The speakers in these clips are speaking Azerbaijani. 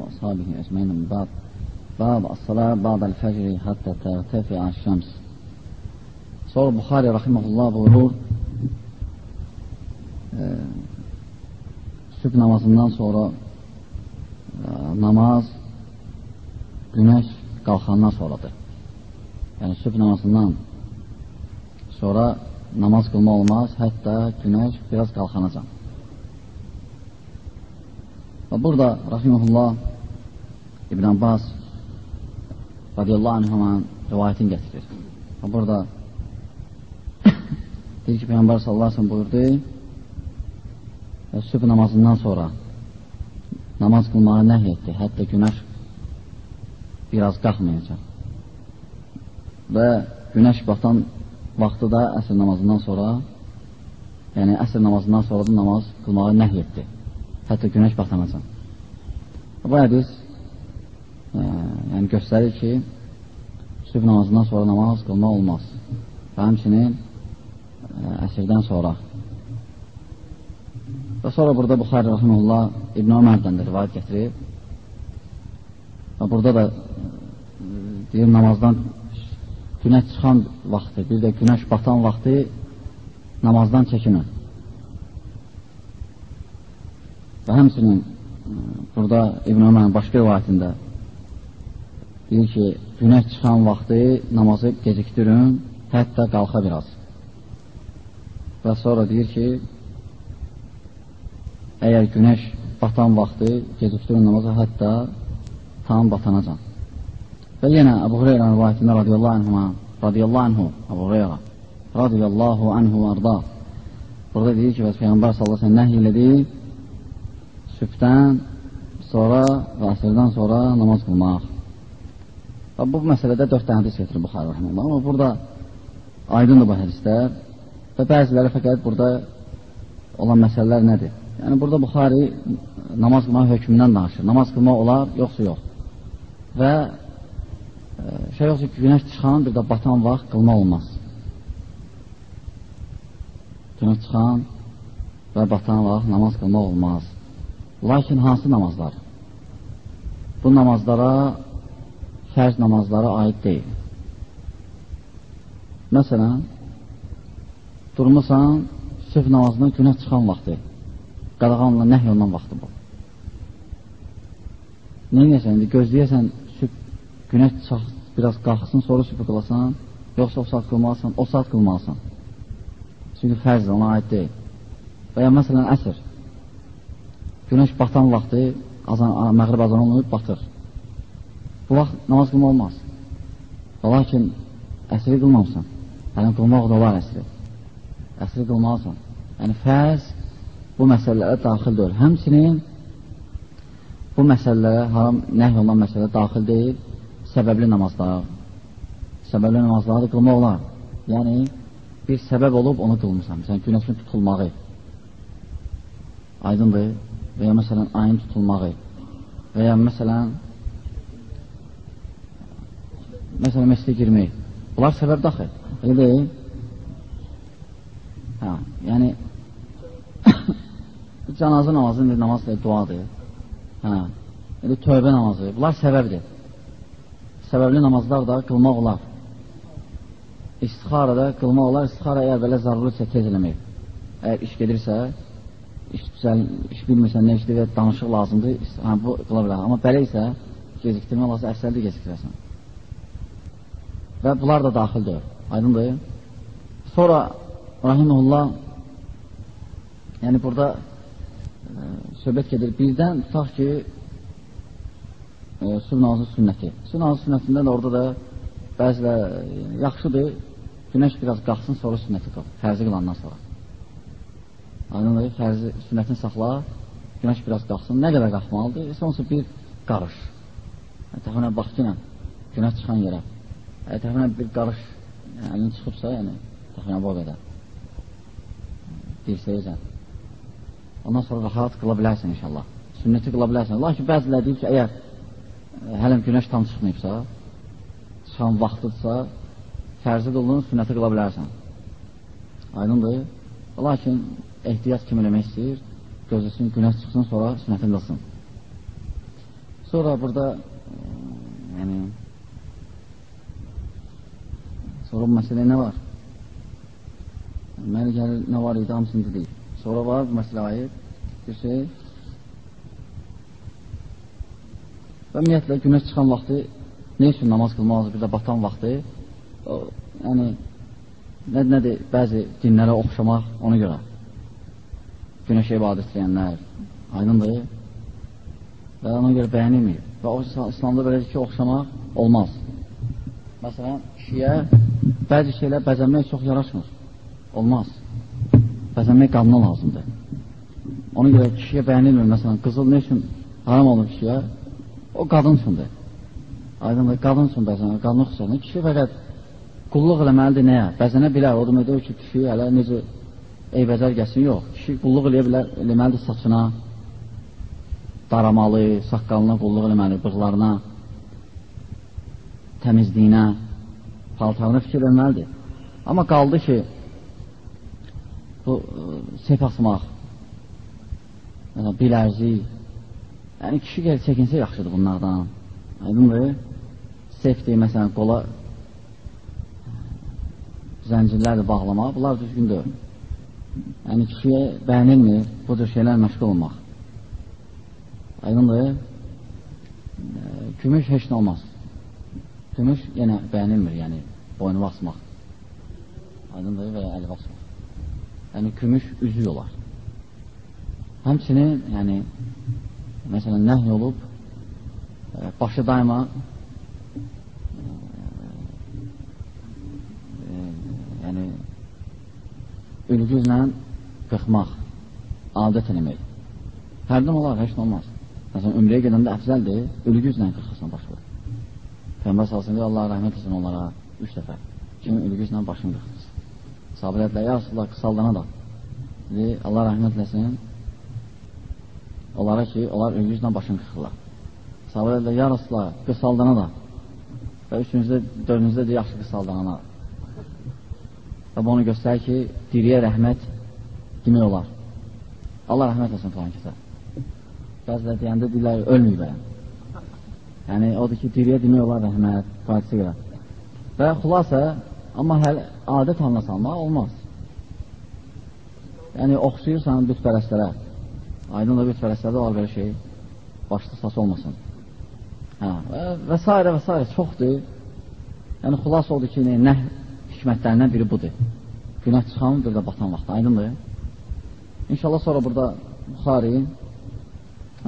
وأصحابه أجمعين من بعد باب الصلاة بعد الفجر حتى ترتفع الشمس Sonra Buxari Rahiməhullah buyurur, e, sübh namazından sonra e, namaz günəş qalxandan sonradır. Yəni sübh namazından sonra namaz qılma olmaz, hətta günəş biraz qalxanacan. Və burada Rahiməhullah İbn Abbas radiyallahu anhüman rivayətini gətirir. Və burada deyir ki, Peyyambar sallallahu aleyhi buyurdu və sübh namazından sonra namaz qılmağı nəhy etdi. Hətta günəş biraz qalxmayacaq. Və günəş batan vaxtı da əsr namazından sonra yəni əsr namazından sonra da namaz qılmağı nəhy etdi hətta günəş batanacaq. Bu hədis e, yəni göstərir ki, sübh namazından sonra namaz qılmaq olmaz. Və həmçinin e, əsrdən sonra. Və sonra burada Buxari Rəhməlullah İbn Ömərdən də rivayət gətirib. Və burada da e, deyir namazdan günəş çıxan vaxtı, bir də günəş batan vaxtı namazdan çəkinir. Və həmsinin burada İbn Ömərin başqa rivayətində deyir ki, günəş çıxan vaxtı namazı gecikdirin, hətta qalxa biraz. Və sonra deyir ki, əgər günəş batan vaxtı gecikdirin namazı hətta tam batanacan. Və yenə Əbu Hureyra rivayətində radiyallahu anhuma, radiyallahu anhu, Əbu Hureyra, radiyallahu anhu arda. Burada deyir ki, bəs Peyğəmbər sallallahu aleyhi ve sellem nəhy elədi, sübhdən sonra və əsrdən sonra namaz qılmaq. Və bu məsələdə dörd dənə hədis getirir Buxarı rəhməllah. Amma burada aydındır bu hədislər və bəziləri fəqət burada olan məsələlər nədir? Yəni burada Buxari namaz qılmaq hökmündən danışır. Namaz qılmaq olar, yoxsa yox. Və e, şey yoxsa ki, günəş çıxan bir də batan vaxt qılmaq olmaz. Günəş çıxan və batan vaxt namaz qılmaq olmaz. Lakin hansı namazlar? Bu namazlara fərz namazlara aid deyil. Məsələn, durmusan, sübh namazının günə çıxan vaxtı, qadağanla nəhy olunan vaxtı bu. Nə edəsən, indi gözləyəsən, sübh, günəş çıx, biraz qalxsın, sonra sübh qılasan, yoxsa o saat qılmalısan, o saat qılmalısan. Çünki fərzdir, ona aid deyil. Və ya məsələn, əsr, Günəş batan vaxtı azan, məğrib azan olunub, batır. Bu vaxt namaz qılma olmaz. Lakin əsri qılmamsan. Yəni qılmaq da var əsri. Əsri qılmalısan. Yəni fərz bu məsələlərə daxil deyil. Həmçinin bu məsələlərə haram nəhy olunan məsələ daxil deyil. Səbəbli namazlar. Səbəbli namazları qılmaq olar. Yəni bir səbəb olub onu qılmısan. Məsələn, günəşin tutulmağı. Aydındır və ya məsələn ayın tutulmağı və ya məsələn məsələn məsələ girmək. Bunlar səbəb daxil. Elə deyil. Hə, yəni canazı namazı bir namaz deyil, duadır. Hə, elə tövbə namazı. Bunlar səbəbdir. Səbəbli namazlar da qılmaq olar. İstixarada qılmaq olar. İstixara əgər belə zarurisə tez eləmək. Əgər iş gedirsə, iş, düzəl, iş bilmirsən, nə işdir və danışıq lazımdır, hə, bu qıla bilər. Amma belə isə gecikdirmək lazım, əksəldə gecikdirəsən. Və bunlar da daxildir, aydındır. Sonra Rahimullah yəni burada e, söhbət gedir. Birdən tutaq ki, e, sübh namazı sünnəti. Sübh namazı sünnətində də orada da bəzilə e, yaxşıdır, günəş biraz qalxsın, sonra sünnəti qıl, fərzi qılandan sonra. Aydındır, fərzi sünnətini saxla, günəş biraz qalxsın. Nə qədər qalxmalıdır? Sonrası bir qarış. Yəni, təxminən bax ki, günəş çıxan yerə. Yəni, təxminən bir qarış yəni, əlin çıxıbsa, yəni, təxminən bu qədər. Dirsəyəcən. Ondan sonra rahat qıla bilərsən inşallah. Sünnəti qıla bilərsən. Lakin bəzilər deyir ki, əgər e, hələm günəş tam çıxmayıbsa, çıxan vaxtıdsa, fərzi qıldığın sünnəti qıla bilərsən. Aydındır. Lakin ehtiyat kimi eləmək istəyir, gözləsin, günəş çıxsın, sonra sünnətin qılsın. Sonra burada yəni sonra bu məsələ nə var? Mənə gəlir, nə var idi, hamısını deyil. Sonra var bu məsələ aid bir şey və ümumiyyətlə günəş çıxan vaxtı nə üçün namaz qılmaq bir də batan vaxtı o, yəni nə, nədir bəzi dinlərə oxşamaq ona görə günəşə ibadət edənlər aydındır. Və ona görə bəyənilmir və o İslamda belədir ki, oxşamaq olmaz. Məsələn, kişiyə bəzi şeylər bəzənmək çox yaraşmır. Olmaz. Bəzənmək qadına lazımdır. Ona görə kişiyə bəyənilmir məsələn, qızıl nə üçün haram olur kişiyə o qadın üçündür. Aydındır, qadın üçün bəzənir, qadın xüsusən kişi fəqət qulluq eləməlidir nəyə? Bəzənə bilər, o demək ki, kişi hələ necə eybəcər gəlsin, yox. Kişi qulluq eləyə bilər, eləməlidir saçına, daramalı, saqqalına qulluq eləməli, bığlarına, təmizliyinə, paltarına fikir verməlidir. Amma qaldı ki, bu sep asmaq, bilərzi, yəni kişi gəl çəkinsə yaxşıdır bunlardan. Aydındır? Sefdir, məsələn, qola zəncirlərlə bağlamaq, bunlar düzgün deyil. Yəni, kişiyə bəyənilmir bu cür şeylər məşğul olmaq. Aydındır, gümüş heç nə olmaz. Gümüş yenə bəyənilmir, yəni boynu basmaq. Aydındır və ya əli basmaq. Yəni, gümüş üzük olar. Həmçinin, yəni, məsələn, nəhy olub, başı daima yəni ülgüzlə qıxmaq, adət eləmək. Hərdən olar, heç olmaz. Məsələn, ömrəyə gedəndə əfzəldir, ülgüzlə qıxırsan başı. Peyğəmbər salsın Allah rəhmət etsin onlara üç dəfə. Kimi ülgüzlə başını qıxırsın. Sabilərlə, ya Rasulullah, qısaldana da. Deyir, Allah rəhmət etsin onlara ki, onlar ülgüzlə başını qıxırlar. Sabilərlə, ya Rasulullah, qısaldana da. Və üçüncüdə, dördüncüdə deyir, yaxşı qısaldana da. Və bunu göstərir ki, diriyə rəhmət demək olar. Allah rəhmət olsun falan kəsə. Bəzilər deyəndə deyirlər, ölməyib bəyən. Yəni, odur ki, diriyə demək olar rəhmət, faydası görə. Və xulasa, amma hələ adət halına salmaq olmaz. Yəni, oxşayırsan bütpərəstlərə. Aydın da bütpərəstlərdə var belə şey, başda sas olmasın. Hə, və, və s. və s. çoxdur. Yəni, xulas oldu ki, nə hikmətlərindən biri budur. Günah çıxan, bir də batan vaxtı. Aydındır? İnşallah sonra burada Buxari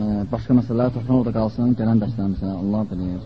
e, başqa məsələlər toxunur da qalsın, gələn dərslərimizə Allah bilir.